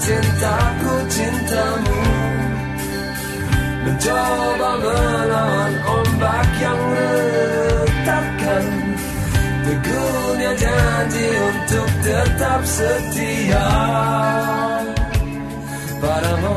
cintaku cintamu. Mencoba melawan ombak yang retakkan Teguhnya janji untuk tetap setia. Padamu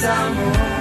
amor.